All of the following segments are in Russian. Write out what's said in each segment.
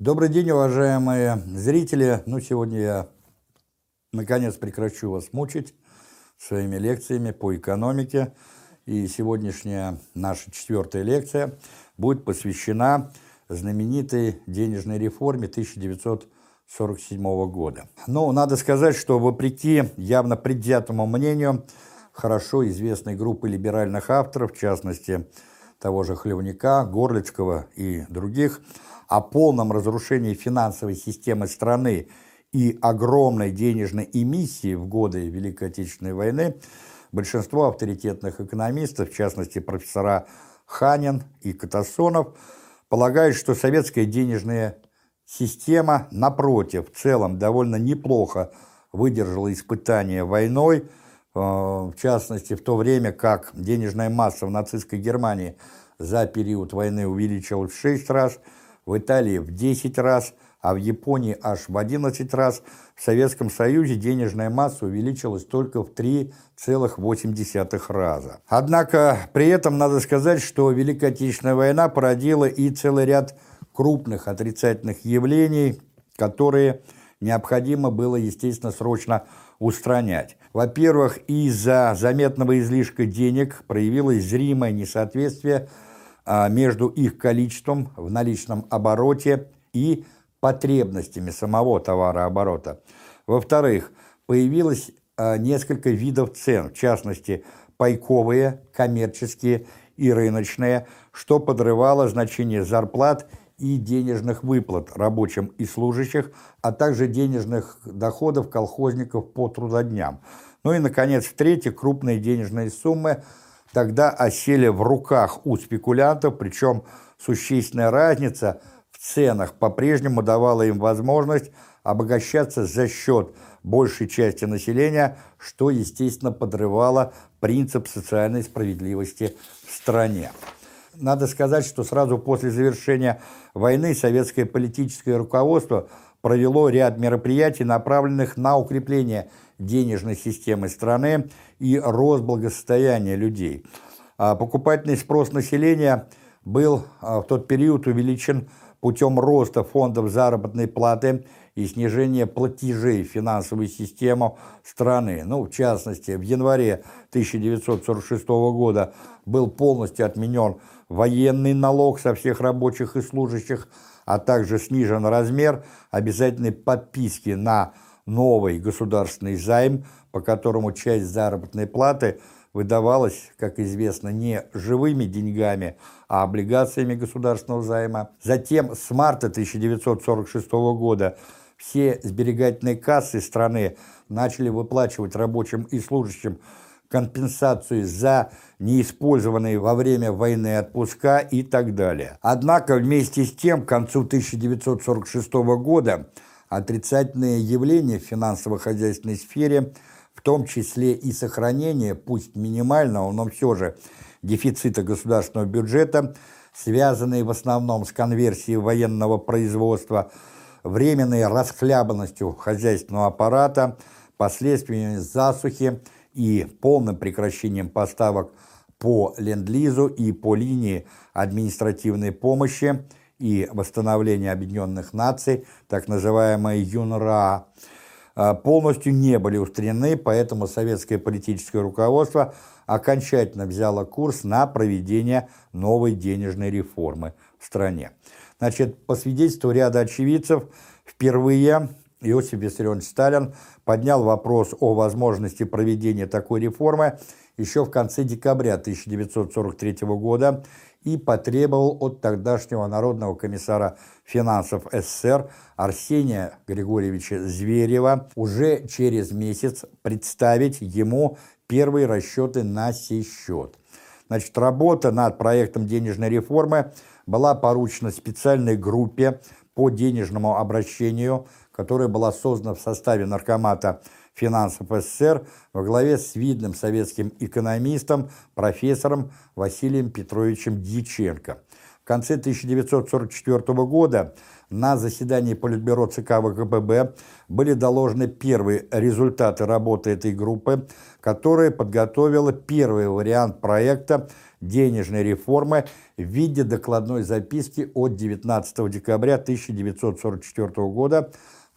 Добрый день, уважаемые зрители. Ну, сегодня я наконец прекращу вас мучить своими лекциями по экономике. И сегодняшняя наша четвертая лекция будет посвящена знаменитой денежной реформе 1947 года. Ну, надо сказать, что вопреки явно предвзятому мнению хорошо известной группы либеральных авторов, в частности, того же Хлевника, Горлицкого и других, о полном разрушении финансовой системы страны и огромной денежной эмиссии в годы Великой Отечественной войны, большинство авторитетных экономистов, в частности профессора Ханин и Катасонов, полагают, что советская денежная система, напротив, в целом довольно неплохо выдержала испытания войной, в частности, в то время как денежная масса в нацистской Германии за период войны увеличилась в 6 раз, в Италии в 10 раз, а в Японии аж в 11 раз, в Советском Союзе денежная масса увеличилась только в 3,8 раза. Однако при этом надо сказать, что Великая Отечественная война породила и целый ряд крупных отрицательных явлений, которые необходимо было, естественно, срочно устранять. Во-первых, из-за заметного излишка денег проявилось зримое несоответствие а, между их количеством в наличном обороте и потребностями самого товарооборота. Во-вторых, появилось а, несколько видов цен, в частности, пайковые, коммерческие и рыночные, что подрывало значение зарплат и денежных выплат рабочим и служащих, а также денежных доходов колхозников по трудодням. Ну и, наконец, в-третьих, крупные денежные суммы тогда осели в руках у спекулянтов, причем существенная разница в ценах по-прежнему давала им возможность обогащаться за счет большей части населения, что, естественно, подрывало принцип социальной справедливости в стране. Надо сказать, что сразу после завершения войны советское политическое руководство провело ряд мероприятий, направленных на укрепление денежной системы страны и рост благосостояния людей. А покупательный спрос населения был а, в тот период увеличен путем роста фондов заработной платы и снижения платежей в финансовую систему страны. Ну, в частности, в январе 1946 года был полностью отменен военный налог со всех рабочих и служащих, а также снижен размер обязательной подписки на новый государственный займ, по которому часть заработной платы выдавалась, как известно, не живыми деньгами, а облигациями государственного займа. Затем с марта 1946 года все сберегательные кассы страны начали выплачивать рабочим и служащим компенсацию за неиспользованные во время войны отпуска и так далее. Однако вместе с тем к концу 1946 года отрицательные явления в финансово-хозяйственной сфере, в том числе и сохранение, пусть минимального, но все же дефицита государственного бюджета, связанные в основном с конверсией военного производства, временной расхлябанностью хозяйственного аппарата, последствиями засухи, и полным прекращением поставок по Ленд-Лизу и по линии административной помощи и восстановления Объединенных Наций, так называемая ЮНРА, а, полностью не были устранены, поэтому советское политическое руководство окончательно взяло курс на проведение новой денежной реформы в стране. Значит, по свидетельству ряда очевидцев, впервые Иосиф Виссарионович Сталин поднял вопрос о возможности проведения такой реформы еще в конце декабря 1943 года и потребовал от тогдашнего народного комиссара финансов СССР Арсения Григорьевича Зверева уже через месяц представить ему первые расчеты на сей счет. Значит, работа над проектом денежной реформы была поручена специальной группе по денежному обращению – которая была создана в составе Наркомата финансов СССР во главе с видным советским экономистом, профессором Василием Петровичем Дьяченко. В конце 1944 года на заседании Политбюро ЦК ВКПБ были доложены первые результаты работы этой группы, которая подготовила первый вариант проекта денежной реформы в виде докладной записки от 19 декабря 1944 года,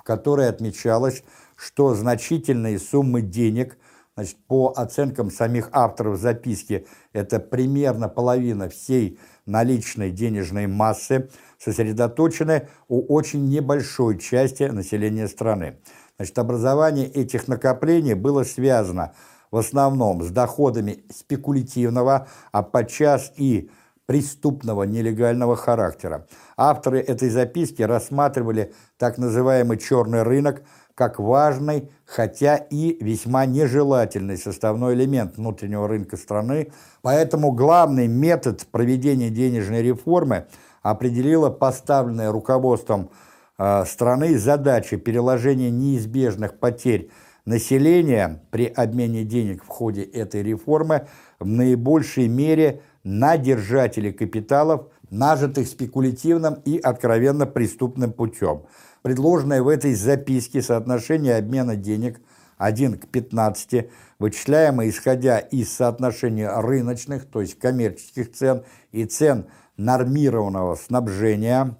в которой отмечалось, что значительные суммы денег, значит, по оценкам самих авторов записки, это примерно половина всей наличной денежной массы, сосредоточены у очень небольшой части населения страны. Значит, образование этих накоплений было связано в основном с доходами спекулятивного, а подчас и преступного нелегального характера. Авторы этой записки рассматривали так называемый черный рынок как важный, хотя и весьма нежелательный составной элемент внутреннего рынка страны, поэтому главный метод проведения денежной реформы определила поставленная руководством э, страны задача переложения неизбежных потерь населения при обмене денег в ходе этой реформы в наибольшей мере на держателей капиталов, нажитых спекулятивным и откровенно преступным путем. Предложенное в этой записке соотношение обмена денег 1 к 15, вычисляемое исходя из соотношения рыночных, то есть коммерческих цен и цен нормированного снабжения,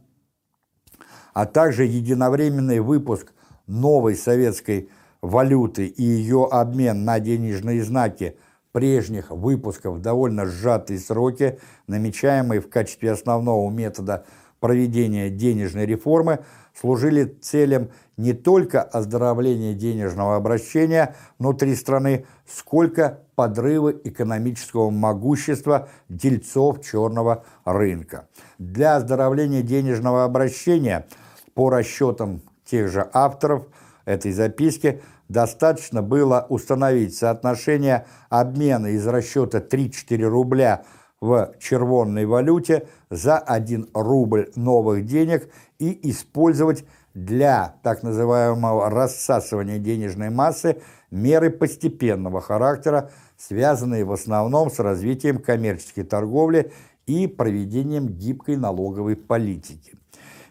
а также единовременный выпуск новой советской валюты и ее обмен на денежные знаки прежних выпусков довольно сжатые сроки, намечаемые в качестве основного метода проведения денежной реформы, служили целям не только оздоровления денежного обращения внутри страны, сколько подрыва экономического могущества дельцов черного рынка. Для оздоровления денежного обращения, по расчетам тех же авторов этой записки, достаточно было установить соотношение обмена из расчета 3-4 рубля в червонной валюте за 1 рубль новых денег и использовать для так называемого рассасывания денежной массы меры постепенного характера, связанные в основном с развитием коммерческой торговли и проведением гибкой налоговой политики.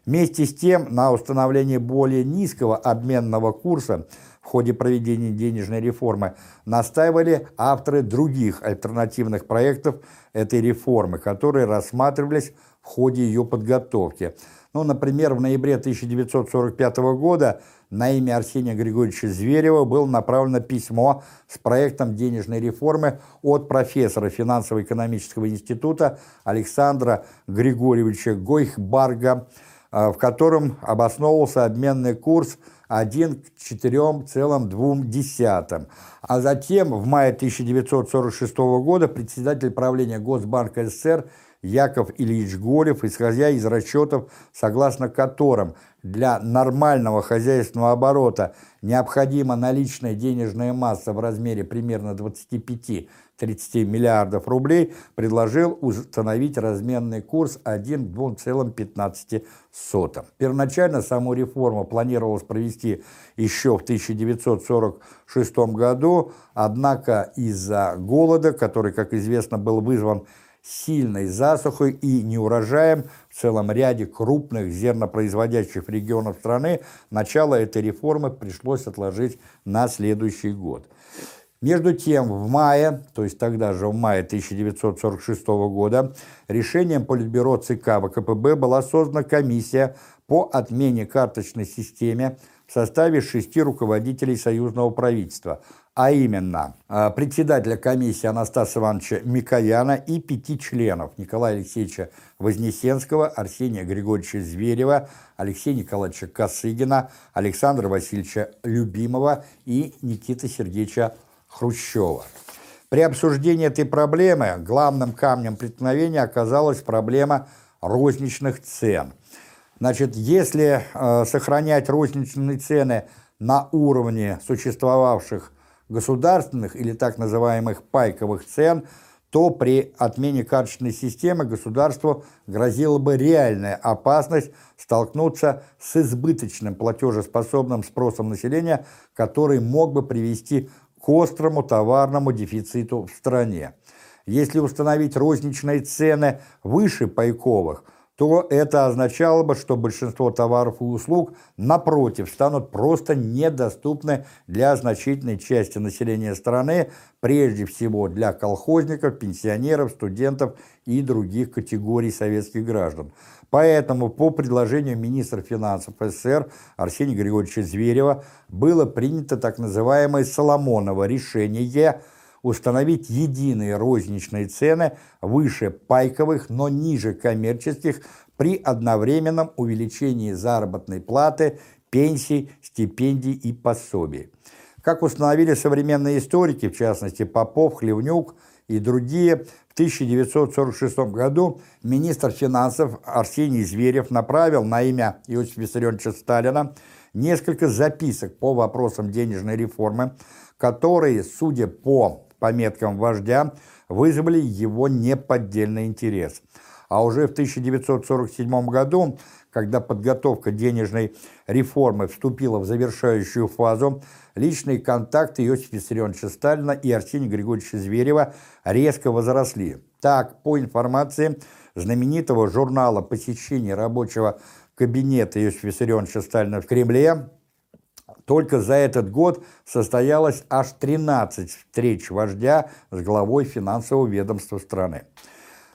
Вместе с тем, на установление более низкого обменного курса в ходе проведения денежной реформы настаивали авторы других альтернативных проектов этой реформы, которые рассматривались в ходе ее подготовки – ну, например, в ноябре 1945 года на имя Арсения Григорьевича Зверева было направлено письмо с проектом денежной реформы от профессора финансово-экономического института Александра Григорьевича Гойхбарга, э, в котором обосновывался обменный курс 1 к 4,2. А затем, в мае 1946 года, председатель правления Госбанка СССР Яков Ильич Голев, исходя из расчетов, согласно которым для нормального хозяйственного оборота необходима наличная денежная масса в размере примерно 25-30 миллиардов рублей, предложил установить разменный курс 1 к 2,15. Первоначально саму реформу планировалось провести еще в 1946 году, однако из-за голода, который, как известно, был вызван сильной засухой и неурожаем в целом ряде крупных зернопроизводящих регионов страны, начало этой реформы пришлось отложить на следующий год. Между тем, в мае, то есть тогда же в мае 1946 года, решением Политбюро ЦК ВКПБ была создана комиссия по отмене карточной системе в составе шести руководителей союзного правительства – а именно а, председателя комиссии Анастаса Ивановича Микояна и пяти членов Николая Алексеевича Вознесенского, Арсения Григорьевича Зверева, Алексея Николаевича Косыгина, Александра Васильевича Любимова и Никиты Сергеевича Хрущева. При обсуждении этой проблемы главным камнем преткновения оказалась проблема розничных цен. Значит, если э, сохранять розничные цены на уровне существовавших государственных или так называемых пайковых цен, то при отмене карточной системы государству грозила бы реальная опасность столкнуться с избыточным платежеспособным спросом населения, который мог бы привести к острому товарному дефициту в стране. Если установить розничные цены выше пайковых, то это означало бы, что большинство товаров и услуг, напротив, станут просто недоступны для значительной части населения страны, прежде всего для колхозников, пенсионеров, студентов и других категорий советских граждан. Поэтому по предложению министра финансов СССР Арсения Григорьевича Зверева было принято так называемое Соломоново решение – установить единые розничные цены выше пайковых, но ниже коммерческих при одновременном увеличении заработной платы, пенсий, стипендий и пособий. Как установили современные историки, в частности Попов, Хлевнюк и другие, в 1946 году министр финансов Арсений Зверев направил на имя Иосифа Виссарионовича Сталина несколько записок по вопросам денежной реформы, которые, судя по пометкам вождя, вызвали его неподдельный интерес. А уже в 1947 году, когда подготовка денежной реформы вступила в завершающую фазу, личные контакты Иосифа Виссарионовича Сталина и Арсения Григорьевича Зверева резко возросли. Так, по информации знаменитого журнала посещения рабочего кабинета Иосифа Виссарионовича Сталина в Кремле, только за этот год состоялось аж 13 встреч вождя с главой финансового ведомства страны.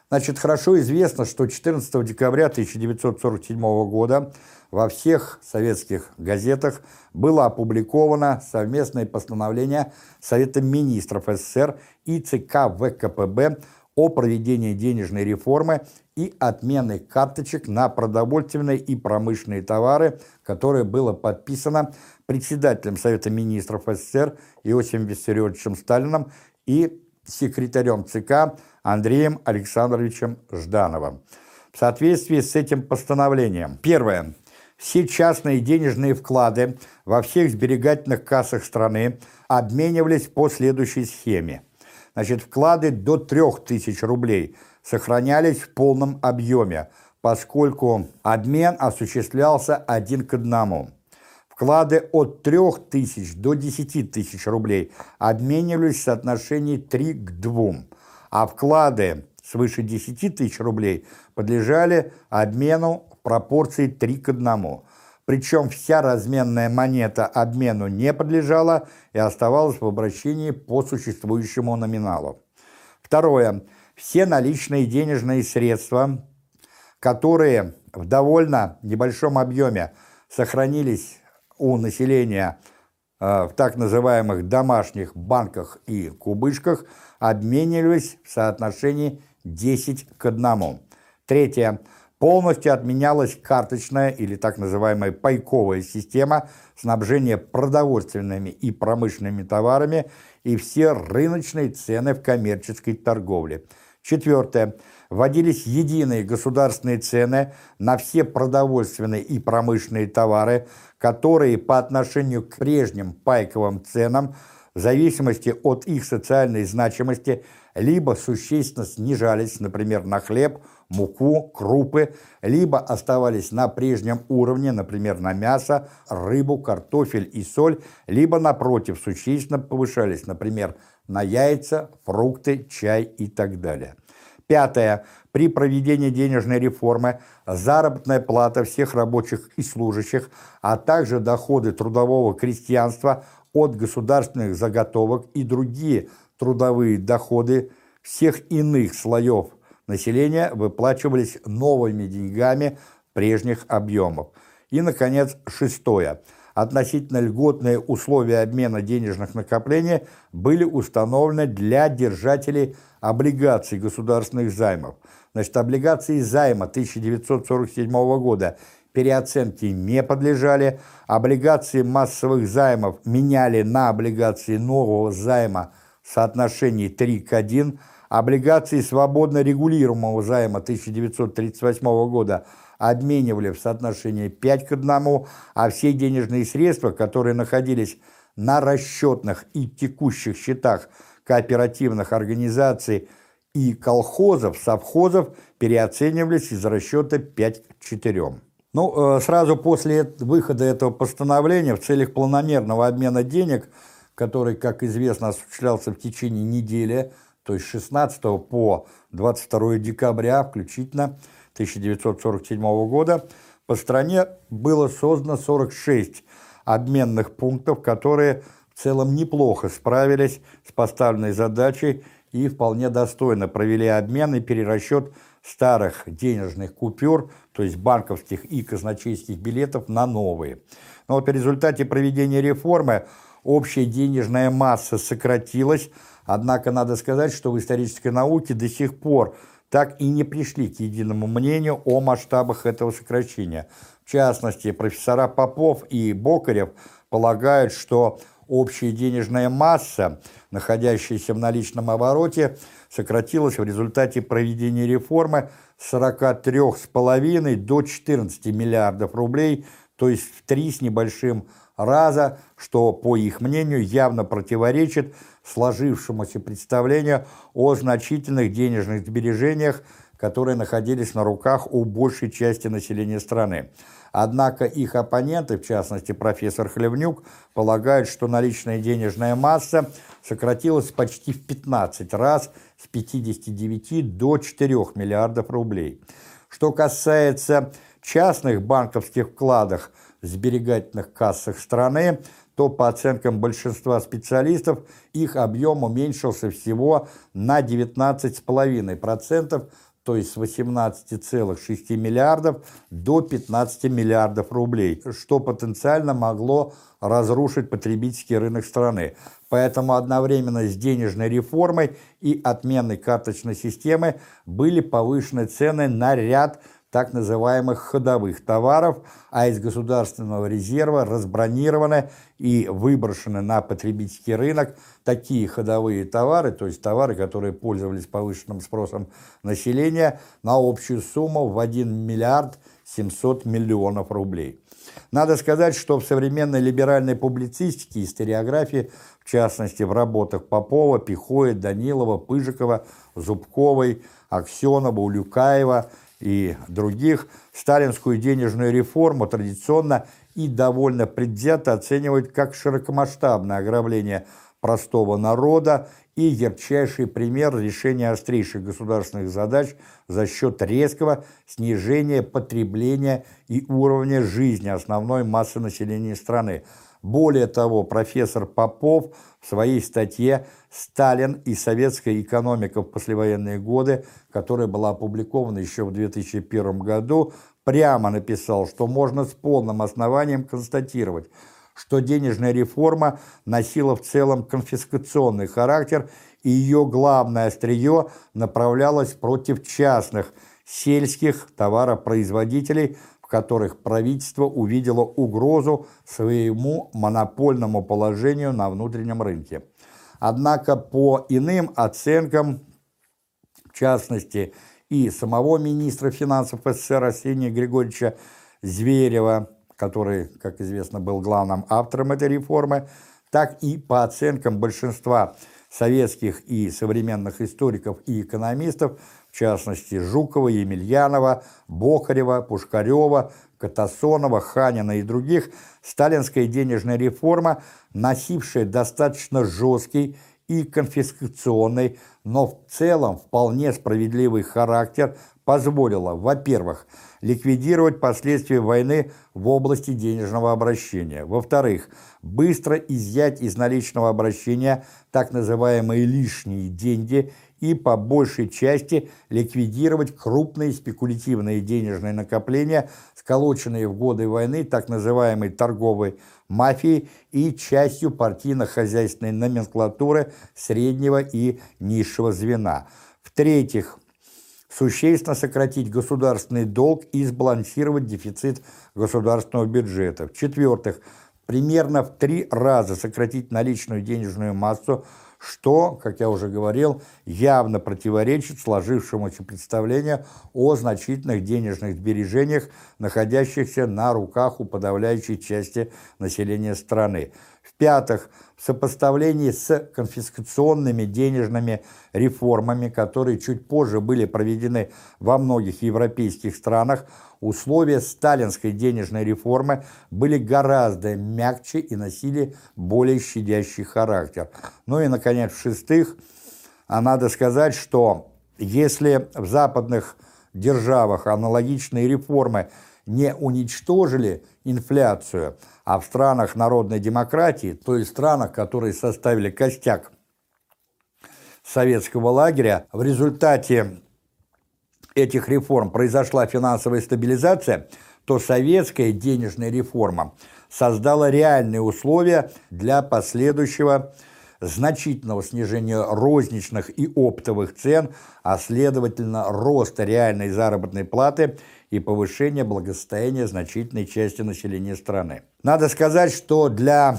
Значит, хорошо известно, что 14 декабря 1947 года во всех советских газетах было опубликовано совместное постановление Совета министров СССР и ЦК ВКПБ о проведении денежной реформы и отмены карточек на продовольственные и промышленные товары, которое было подписано председателем Совета министров СССР Иосифом Виссарионовичем Сталином и секретарем ЦК Андреем Александровичем Ждановым. В соответствии с этим постановлением. Первое. Все частные денежные вклады во всех сберегательных кассах страны обменивались по следующей схеме. Значит, вклады до 3000 рублей сохранялись в полном объеме, поскольку обмен осуществлялся один к одному. Вклады от 3000 до 10 тысяч рублей обменивались в соотношении 3 к 2, а вклады свыше 10 тысяч рублей подлежали обмену в пропорции 3 к 1. Причем вся разменная монета обмену не подлежала и оставалась в обращении по существующему номиналу. Второе. Все наличные денежные средства, которые в довольно небольшом объеме сохранились у населения э, в так называемых домашних банках и кубышках обменивались в соотношении 10 к 1. Третье. Полностью отменялась карточная или так называемая пайковая система снабжения продовольственными и промышленными товарами и все рыночные цены в коммерческой торговле. Четвертое вводились единые государственные цены на все продовольственные и промышленные товары, которые по отношению к прежним пайковым ценам в зависимости от их социальной значимости либо существенно снижались, например, на хлеб, муку, крупы, либо оставались на прежнем уровне, например, на мясо, рыбу, картофель и соль, либо, напротив, существенно повышались, например, на яйца, фрукты, чай и так далее. Пятое. При проведении денежной реформы заработная плата всех рабочих и служащих, а также доходы трудового крестьянства от государственных заготовок и другие трудовые доходы всех иных слоев населения выплачивались новыми деньгами прежних объемов. И, наконец, шестое – относительно льготные условия обмена денежных накоплений были установлены для держателей облигаций государственных займов. Значит, облигации займа 1947 года переоценки не подлежали, облигации массовых займов меняли на облигации нового займа в соотношении 3 к 1, облигации свободно регулируемого займа 1938 года – обменивали в соотношении 5 к 1, а все денежные средства, которые находились на расчетных и текущих счетах кооперативных организаций и колхозов, совхозов переоценивались из расчета 5 к 4. Ну, э, сразу после выхода этого постановления в целях планомерного обмена денег, который, как известно, осуществлялся в течение недели, то есть 16 по 22 декабря включительно 1947 года, по стране было создано 46 обменных пунктов, которые в целом неплохо справились с поставленной задачей и вполне достойно провели обмен и перерасчет старых денежных купюр, то есть банковских и казначейских билетов, на новые. Но вот в результате проведения реформы общая денежная масса сократилась, однако надо сказать, что в исторической науке до сих пор так и не пришли к единому мнению о масштабах этого сокращения. В частности, профессора Попов и Бокарев полагают, что общая денежная масса, находящаяся в наличном обороте, сократилась в результате проведения реформы с 43,5 до 14 миллиардов рублей, то есть в три с небольшим раза, что, по их мнению, явно противоречит сложившемуся представлению о значительных денежных сбережениях, которые находились на руках у большей части населения страны. Однако их оппоненты, в частности профессор Хлевнюк, полагают, что наличная денежная масса сократилась почти в 15 раз с 59 до 4 миллиардов рублей. Что касается частных банковских вкладов сберегательных кассах страны, то по оценкам большинства специалистов их объем уменьшился всего на 19,5%, то есть с 18,6 миллиардов до 15 миллиардов рублей, что потенциально могло разрушить потребительский рынок страны. Поэтому одновременно с денежной реформой и отменой карточной системы были повышены цены на ряд так называемых ходовых товаров, а из государственного резерва разбронированы и выброшены на потребительский рынок такие ходовые товары, то есть товары, которые пользовались повышенным спросом населения, на общую сумму в 1 миллиард 700 миллионов рублей. Надо сказать, что в современной либеральной публицистике и историографии, в частности в работах Попова, Пихоя, Данилова, Пыжикова, Зубковой, Аксенова, Улюкаева – и других, сталинскую денежную реформу традиционно и довольно предвзято оценивают как широкомасштабное ограбление простого народа и ярчайший пример решения острейших государственных задач за счет резкого снижения потребления и уровня жизни основной массы населения страны. Более того, профессор Попов своей статье «Сталин и советская экономика в послевоенные годы», которая была опубликована еще в 2001 году, прямо написал, что можно с полным основанием констатировать, что денежная реформа носила в целом конфискационный характер, и ее главное острие направлялось против частных сельских товаропроизводителей, в которых правительство увидело угрозу своему монопольному положению на внутреннем рынке. Однако по иным оценкам, в частности, и самого министра финансов СССР Арсения Григорьевича Зверева, который, как известно, был главным автором этой реформы, так и по оценкам большинства советских и современных историков и экономистов, в частности Жукова, Емельянова, Бокарева, Пушкарева, Катасонова, Ханина и других, сталинская денежная реформа, носившая достаточно жесткий и конфискационный, но в целом вполне справедливый характер, позволила, во-первых, ликвидировать последствия войны в области денежного обращения, во-вторых, быстро изъять из наличного обращения так называемые лишние деньги и по большей части ликвидировать крупные спекулятивные денежные накопления, сколоченные в годы войны так называемой торговой мафией и частью партийно-хозяйственной номенклатуры среднего и низшего звена. В-третьих, существенно сократить государственный долг и сбалансировать дефицит государственного бюджета. В-четвертых, примерно в три раза сократить наличную денежную массу что, как я уже говорил, явно противоречит сложившемуся представлению о значительных денежных сбережениях, находящихся на руках у подавляющей части населения страны. В-пятых, в сопоставлении с конфискационными денежными реформами, которые чуть позже были проведены во многих европейских странах, условия сталинской денежной реформы были гораздо мягче и носили более щадящий характер. Ну и, наконец, в-шестых, А надо сказать, что если в западных державах аналогичные реформы не уничтожили инфляцию, а в странах народной демократии, то есть странах, которые составили костяк советского лагеря, в результате этих реформ произошла финансовая стабилизация, то советская денежная реформа создала реальные условия для последующего значительного снижения розничных и оптовых цен, а следовательно роста реальной заработной платы и повышения благосостояния значительной части населения страны. Надо сказать, что для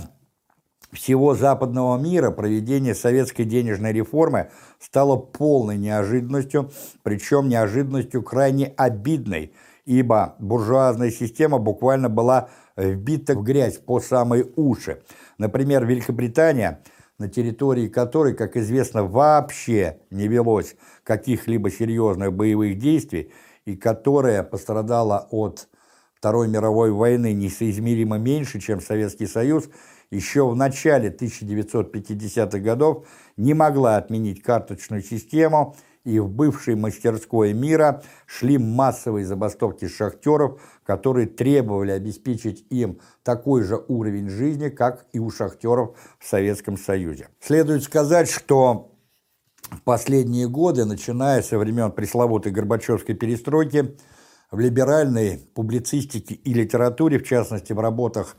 всего западного мира проведение советской денежной реформы стало полной неожиданностью, причем неожиданностью крайне обидной, ибо буржуазная система буквально была вбита в грязь по самые уши. Например, Великобритания, на территории которой, как известно, вообще не велось каких-либо серьезных боевых действий, и которая пострадала от Второй мировой войны несоизмеримо меньше, чем Советский Союз, еще в начале 1950-х годов не могла отменить карточную систему, и в бывшей мастерской мира шли массовые забастовки шахтеров, которые требовали обеспечить им такой же уровень жизни, как и у шахтеров в Советском Союзе. Следует сказать, что последние годы, начиная со времен пресловутой Горбачевской перестройки, в либеральной публицистике и литературе, в частности в работах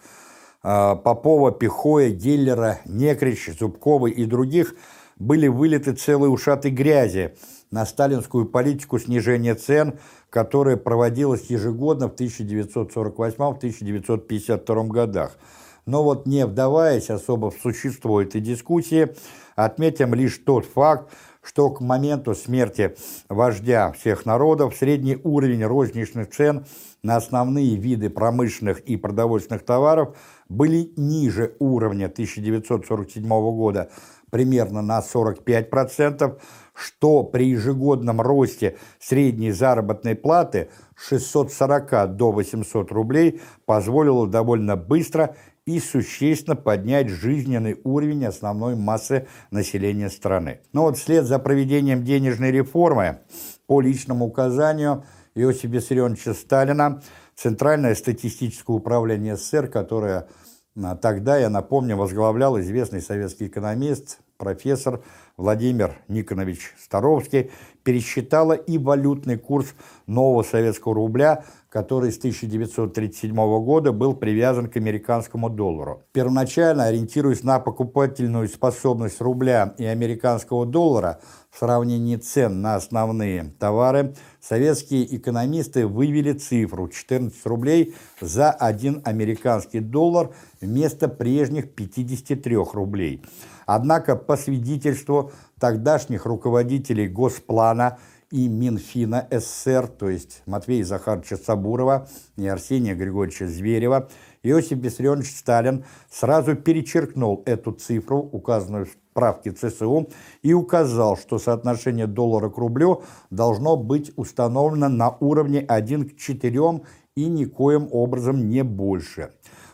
а, Попова, Пихоя, Геллера, Некрич, Зубкова и других, были вылиты целые ушаты грязи на сталинскую политику снижения цен, которая проводилась ежегодно в 1948-1952 годах. Но вот не вдаваясь особо в существо этой дискуссии, отметим лишь тот факт, что к моменту смерти вождя всех народов средний уровень розничных цен на основные виды промышленных и продовольственных товаров были ниже уровня 1947 года примерно на 45%, что при ежегодном росте средней заработной платы 640 до 800 рублей позволило довольно быстро и существенно поднять жизненный уровень основной массы населения страны. Но вот вслед за проведением денежной реформы по личному указанию Иосифа Виссарионовича Сталина Центральное статистическое управление СССР, которое а, тогда, я напомню, возглавлял известный советский экономист, профессор Владимир Никонович Старовский, пересчитала и валютный курс нового советского рубля – который с 1937 года был привязан к американскому доллару. Первоначально, ориентируясь на покупательную способность рубля и американского доллара в сравнении цен на основные товары, советские экономисты вывели цифру 14 рублей за один американский доллар вместо прежних 53 рублей. Однако, по свидетельству тогдашних руководителей Госплана и Минфина СССР, то есть Матвея Захаровича Сабурова и Арсения Григорьевича Зверева, Иосиф Виссарионович Сталин сразу перечеркнул эту цифру, указанную в справке ЦСУ, и указал, что соотношение доллара к рублю должно быть установлено на уровне 1 к 4 и никоим образом не больше.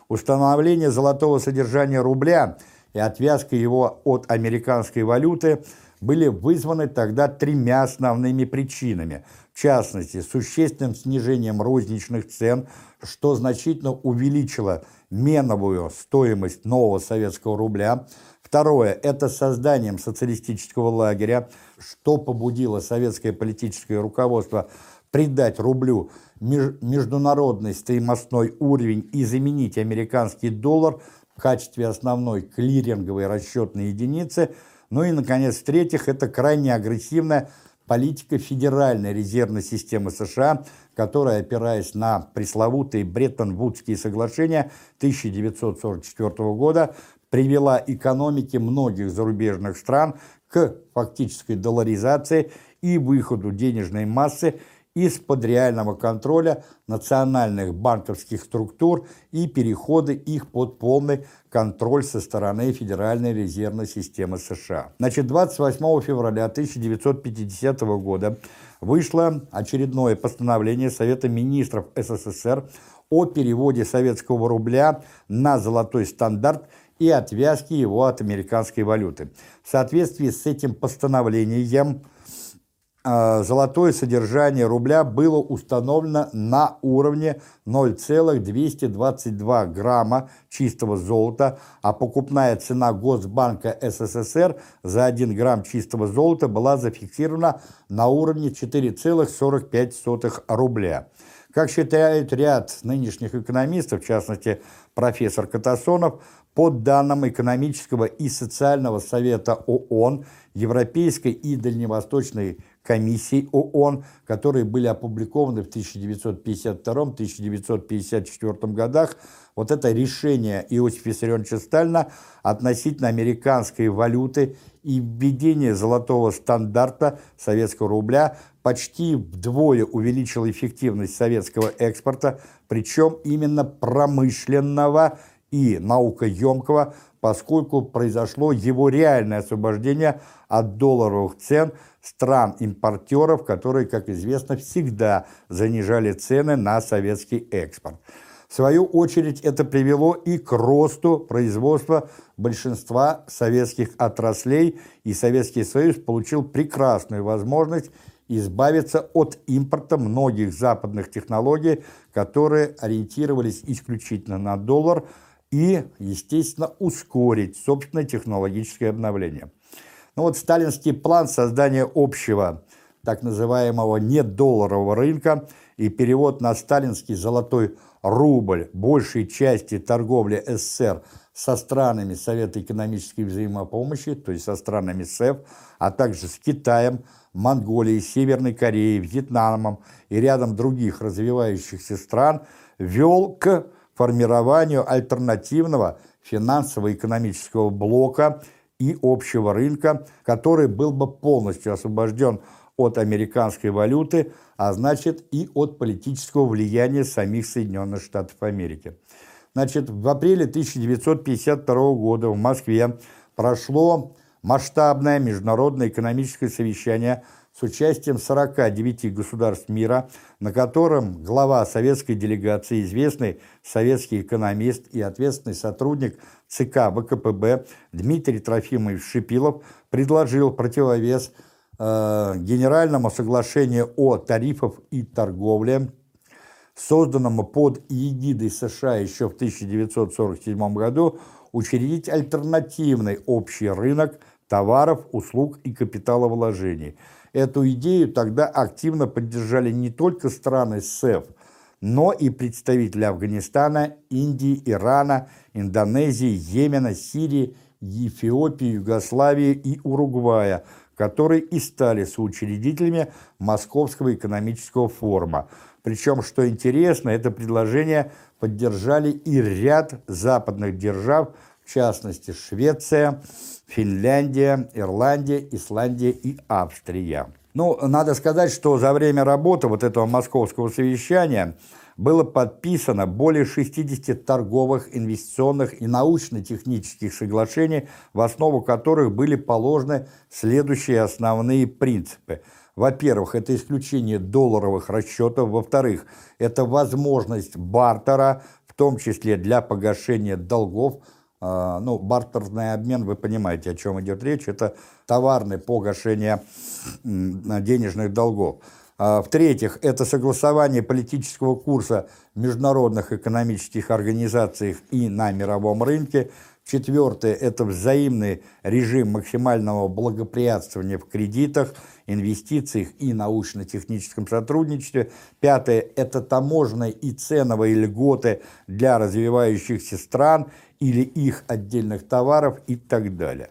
Установление золотого содержания рубля и отвязка его от американской валюты – были вызваны тогда тремя основными причинами. В частности, существенным снижением розничных цен, что значительно увеличило меновую стоимость нового советского рубля. Второе – это созданием социалистического лагеря, что побудило советское политическое руководство придать рублю международный стоимостной уровень и заменить американский доллар в качестве основной клиринговой расчетной единицы – ну и, наконец, в-третьих, это крайне агрессивная политика Федеральной резервной системы США, которая, опираясь на пресловутые Бреттон-Вудские соглашения 1944 года, привела экономики многих зарубежных стран к фактической долларизации и выходу денежной массы из-под реального контроля национальных банковских структур и перехода их под полный контроль со стороны Федеральной резервной системы США. Значит, 28 февраля 1950 года вышло очередное постановление Совета министров СССР о переводе советского рубля на золотой стандарт и отвязки его от американской валюты. В соответствии с этим постановлением золотое содержание рубля было установлено на уровне 0,222 грамма чистого золота, а покупная цена Госбанка СССР за 1 грамм чистого золота была зафиксирована на уровне 4,45 рубля. Как считает ряд нынешних экономистов, в частности профессор Катасонов, под данным Экономического и социального совета ООН, Европейской и Дальневосточной комиссий ООН, которые были опубликованы в 1952-1954 годах, вот это решение Иосифа Виссарионовича Сталина относительно американской валюты и введение золотого стандарта советского рубля почти вдвое увеличило эффективность советского экспорта, причем именно промышленного и наукоемкого, поскольку произошло его реальное освобождение от долларовых цен стран-импортеров, которые, как известно, всегда занижали цены на советский экспорт. В свою очередь это привело и к росту производства большинства советских отраслей, и Советский Союз получил прекрасную возможность избавиться от импорта многих западных технологий, которые ориентировались исключительно на доллар, и, естественно, ускорить собственное технологическое обновление. Ну вот сталинский план создания общего так называемого недолларового рынка и перевод на сталинский золотой рубль большей части торговли СССР со странами Совета экономической взаимопомощи, то есть со странами СЭФ, а также с Китаем, Монголией, Северной Кореей, Вьетнамом и рядом других развивающихся стран, вел к формированию альтернативного финансово-экономического блока и общего рынка, который был бы полностью освобожден от американской валюты, а значит и от политического влияния самих Соединенных Штатов Америки. Значит, в апреле 1952 года в Москве прошло масштабное международное экономическое совещание с участием 49 государств мира, на котором глава советской делегации, известный советский экономист и ответственный сотрудник ЦК ВКПБ Дмитрий Трофимович Шипилов предложил противовес э, Генеральному соглашению о тарифах и торговле, созданному под эгидой США еще в 1947 году, учредить альтернативный общий рынок товаров, услуг и капиталовложений – Эту идею тогда активно поддержали не только страны СЭФ, но и представители Афганистана, Индии, Ирана, Индонезии, Йемена, Сирии, Эфиопии, Югославии и Уругвая, которые и стали соучредителями Московского экономического форума. Причем, что интересно, это предложение поддержали и ряд западных держав, в частности Швеция, Финляндия, Ирландия, Исландия и Австрия. Ну, надо сказать, что за время работы вот этого московского совещания было подписано более 60 торговых, инвестиционных и научно-технических соглашений, в основу которых были положены следующие основные принципы. Во-первых, это исключение долларовых расчетов. Во-вторых, это возможность бартера, в том числе для погашения долгов – ну, бартерный обмен, вы понимаете, о чем идет речь, это товарное погашение денежных долгов. А, в-третьих, это согласование политического курса международных экономических организациях и на мировом рынке. Четвертое – это взаимный режим максимального благоприятствования в кредитах, инвестициях и научно-техническом сотрудничестве. Пятое – это таможенные и ценовые льготы для развивающихся стран – или их отдельных товаров и так далее.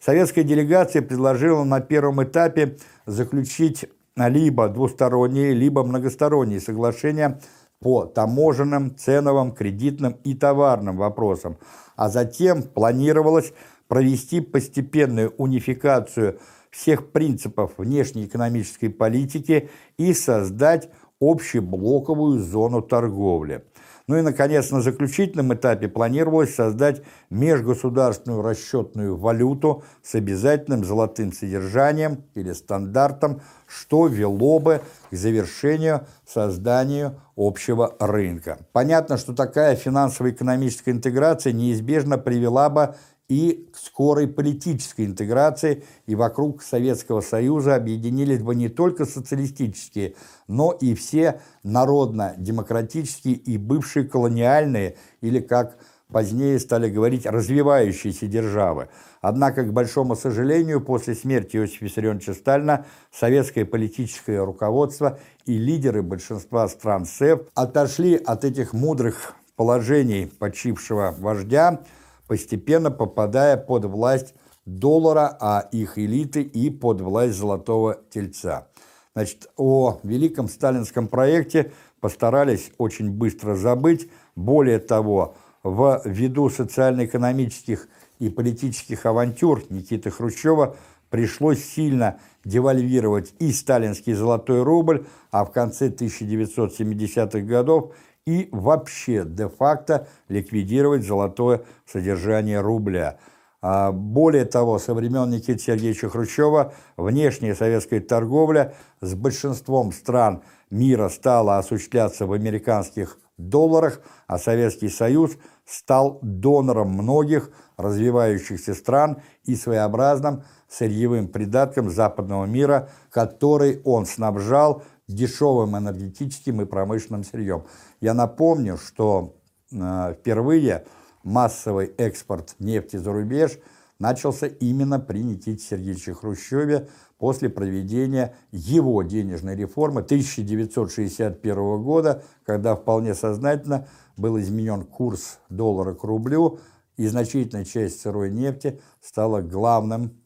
Советская делегация предложила на первом этапе заключить либо двусторонние, либо многосторонние соглашения по таможенным, ценовым, кредитным и товарным вопросам, а затем планировалось провести постепенную унификацию всех принципов внешней экономической политики и создать общеблоковую зону торговли. Ну и, наконец, на заключительном этапе планировалось создать межгосударственную расчетную валюту с обязательным золотым содержанием или стандартом, что вело бы к завершению созданию общего рынка. Понятно, что такая финансово-экономическая интеграция неизбежно привела бы и скорой политической интеграции, и вокруг Советского Союза объединились бы не только социалистические, но и все народно-демократические и бывшие колониальные, или, как позднее стали говорить, развивающиеся державы. Однако, к большому сожалению, после смерти Иосифа Виссарионовича Сталина советское политическое руководство и лидеры большинства стран СЭФ отошли от этих мудрых положений почившего вождя, постепенно попадая под власть доллара, а их элиты и под власть золотого тельца. Значит, о великом сталинском проекте постарались очень быстро забыть. Более того, в виду социально-экономических и политических авантюр Никиты Хрущева пришлось сильно девальвировать и сталинский золотой рубль, а в конце 1970-х годов и вообще де-факто ликвидировать золотое содержание рубля. А более того, со времен Никиты Сергеевича Хрущева внешняя советская торговля с большинством стран мира стала осуществляться в американских долларах, а Советский Союз стал донором многих развивающихся стран и своеобразным сырьевым придатком западного мира, который он снабжал дешевым энергетическим и промышленным сырьем. Я напомню, что э, впервые массовый экспорт нефти за рубеж начался именно при Никите Сергеевиче Хрущеве после проведения его денежной реформы 1961 года, когда вполне сознательно был изменен курс доллара к рублю, и значительная часть сырой нефти стала главным,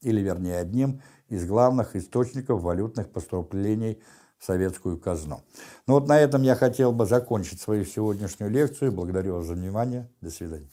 или вернее одним из главных источников валютных поступлений советскую казну. Ну вот на этом я хотел бы закончить свою сегодняшнюю лекцию. Благодарю вас за внимание. До свидания.